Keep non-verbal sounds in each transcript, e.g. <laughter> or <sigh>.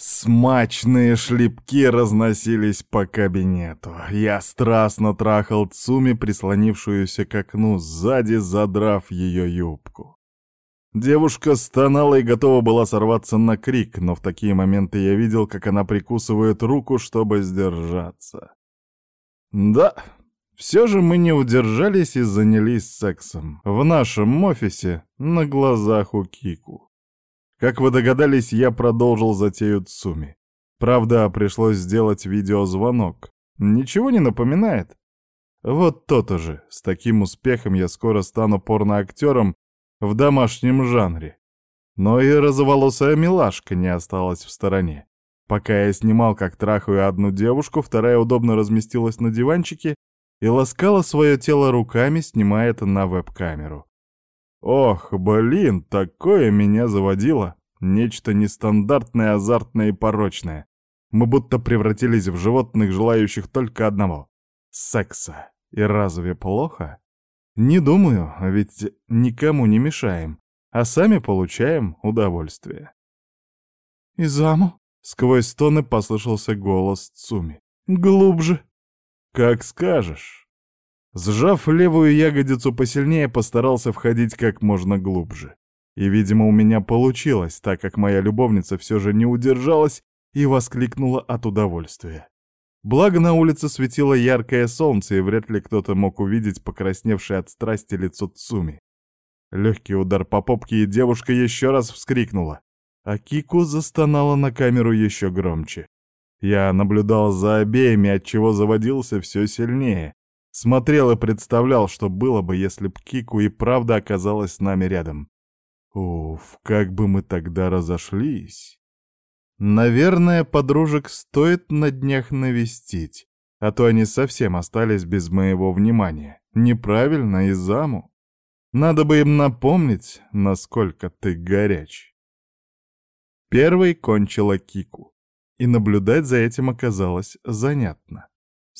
Смачные шлепки разносились по кабинету. Я страстно трахал Цуми, прислонившуюся к окну, сзади задрав ее юбку. Девушка стонала и готова была сорваться на крик, но в такие моменты я видел, как она прикусывает руку, чтобы сдержаться. Да, все же мы не удержались и занялись сексом. В нашем офисе, на глазах у Кику. Как вы догадались, я продолжил затею Цуми. Правда, пришлось сделать видеозвонок. Ничего не напоминает? Вот то-то же. С таким успехом я скоро стану порноактером в домашнем жанре. Но и розоволосая милашка не осталась в стороне. Пока я снимал, как трахаю одну девушку, вторая удобно разместилась на диванчике и ласкала свое тело руками, снимая это на веб-камеру. Ох, блин, такое меня заводило. Нечто нестандартное, азартное и порочное. Мы будто превратились в животных, желающих только одного — секса. И разве плохо? Не думаю, ведь никому не мешаем, а сами получаем удовольствие. «Изаму?» — сквозь стоны послышался голос Цуми. «Глубже». «Как скажешь». Сжав левую ягодицу посильнее, постарался входить как можно глубже. И, видимо, у меня получилось, так как моя любовница все же не удержалась и воскликнула от удовольствия. Благо на улице светило яркое солнце, и вряд ли кто-то мог увидеть покрасневшее от страсти лицо Цуми. Легкий удар по попке, и девушка еще раз вскрикнула. А Кику застонала на камеру еще громче. Я наблюдал за обеими, отчего заводился все сильнее. Смотрел и представлял, что было бы, если б Кику и правда оказалась с нами рядом. Уф, как бы мы тогда разошлись. Наверное, подружек стоит на днях навестить, а то они совсем остались без моего внимания. Неправильно и заму. Надо бы им напомнить, насколько ты горяч. Первой кончила Кику, и наблюдать за этим оказалось занятно.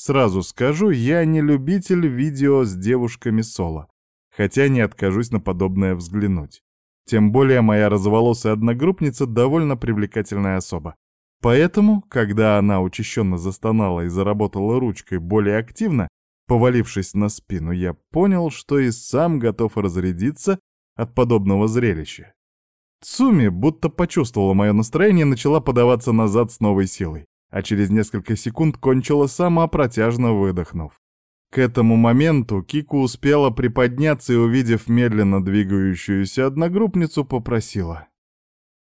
Сразу скажу, я не любитель видео с девушками соло, хотя не откажусь на подобное взглянуть. Тем более моя разволосая одногруппница довольно привлекательная особа. Поэтому, когда она учащенно застонала и заработала ручкой более активно, повалившись на спину, я понял, что и сам готов разрядиться от подобного зрелища. Цуми, будто почувствовала мое настроение, начала подаваться назад с новой силой а через несколько секунд кончила сама, протяжно выдохнув. К этому моменту Кику успела приподняться и, увидев медленно двигающуюся одногруппницу, попросила.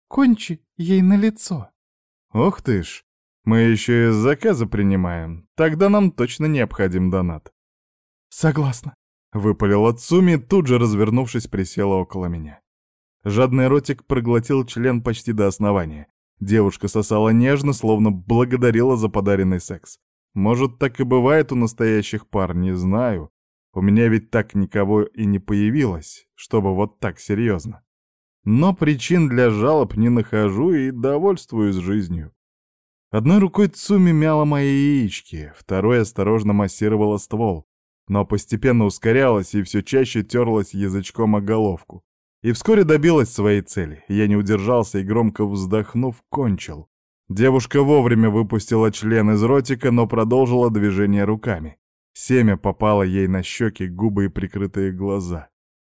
«Кончи ей на лицо». «Ох ты ж, мы еще и заказа принимаем, тогда нам точно необходим донат». «Согласна», — выпалила Цуми, тут же развернувшись, присела около меня. Жадный ротик проглотил член почти до основания. Девушка сосала нежно, словно благодарила за подаренный секс. Может, так и бывает у настоящих пар, не знаю. У меня ведь так никого и не появилось, чтобы вот так серьезно. Но причин для жалоб не нахожу и довольствуюсь жизнью. Одной рукой Цуми мяла мои яички, второй осторожно массировала ствол, но постепенно ускорялась и все чаще терлась язычком о головку. И вскоре добилась своей цели. Я не удержался и, громко вздохнув, кончил. Девушка вовремя выпустила член из ротика, но продолжила движение руками. Семя попало ей на щеки, губы и прикрытые глаза.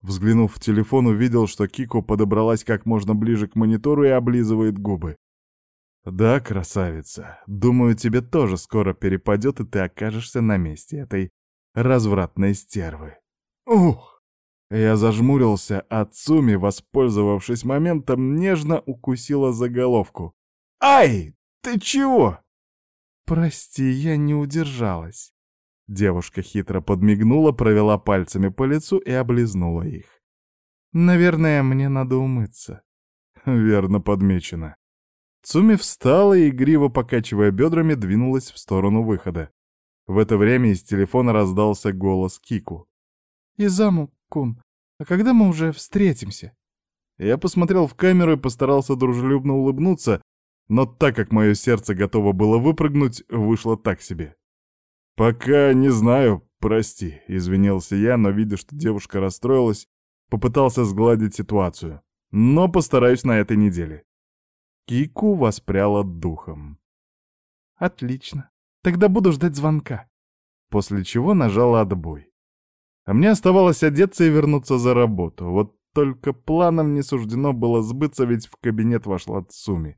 Взглянув в телефон, увидел, что Кико подобралась как можно ближе к монитору и облизывает губы. «Да, красавица, думаю, тебе тоже скоро перепадет, и ты окажешься на месте этой развратной стервы». «Ух!» Я зажмурился, а Цуми, воспользовавшись моментом, нежно укусила за головку. «Ай! Ты чего?» «Прости, я не удержалась». Девушка хитро подмигнула, провела пальцами по лицу и облизнула их. «Наверное, мне надо умыться». <laughs> Верно подмечено. Цуми встала и, игриво покачивая бедрами, двинулась в сторону выхода. В это время из телефона раздался голос Кику. «Изаму, Кун, а когда мы уже встретимся?» Я посмотрел в камеру и постарался дружелюбно улыбнуться, но так как мое сердце готово было выпрыгнуть, вышло так себе. «Пока не знаю, прости», — извинился я, но, видя, что девушка расстроилась, попытался сгладить ситуацию. «Но постараюсь на этой неделе». Кику воспряла духом. «Отлично. Тогда буду ждать звонка». После чего нажала отбой. А мне оставалось одеться и вернуться за работу. Вот только планам не суждено было сбыться, ведь в кабинет вошла Цуми.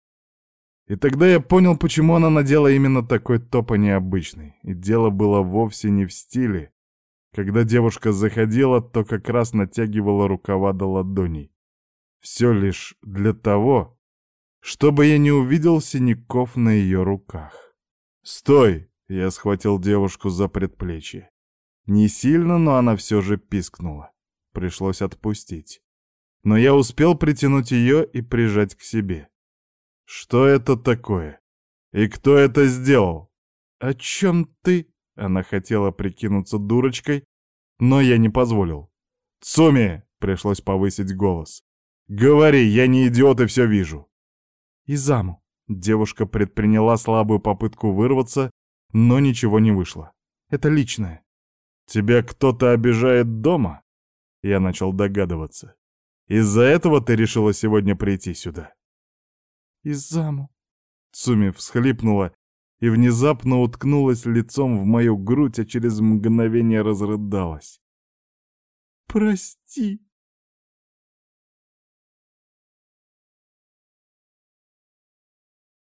И тогда я понял, почему она надела именно такой топ, а необычный. И дело было вовсе не в стиле. Когда девушка заходила, то как раз натягивала рукава до ладоней. Все лишь для того, чтобы я не увидел синяков на ее руках. «Стой!» — я схватил девушку за предплечье. Не сильно, но она все же пискнула. Пришлось отпустить. Но я успел притянуть ее и прижать к себе. «Что это такое? И кто это сделал?» «О чем ты?» — она хотела прикинуться дурочкой, но я не позволил. «Цуми!» — пришлось повысить голос. «Говори, я не идиот и все вижу!» «Изаму!» Девушка предприняла слабую попытку вырваться, но ничего не вышло. «Это личное». «Тебя кто-то обижает дома?» Я начал догадываться. «Из-за этого ты решила сегодня прийти сюда?» «Изаму!» Цуми всхлипнула и внезапно уткнулась лицом в мою грудь, а через мгновение разрыдалась. «Прости!»